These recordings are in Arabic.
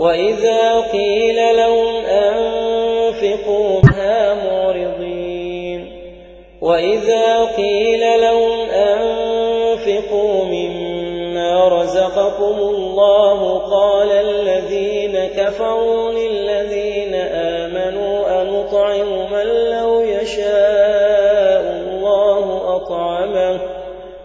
وإذا قيل لهم أنفقوا منها معرضين وإذا قيل لهم أنفقوا مما رزقكم الله قال الذين كفروا للذين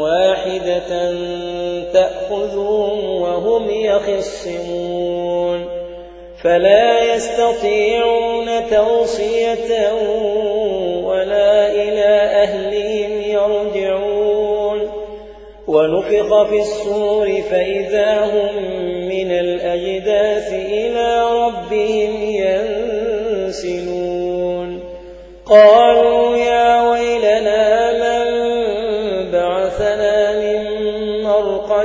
واحدة تأخذهم وهم يخصمون. فلا يستطيعون توصية ولا إلى أهلهم يرجعون. ونفخ في الصور فإذا هم من الأجداث إلى ربهم ينسلون. قالوا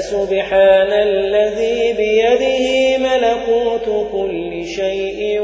فسبحان الذي بيده ملكوت كل شيء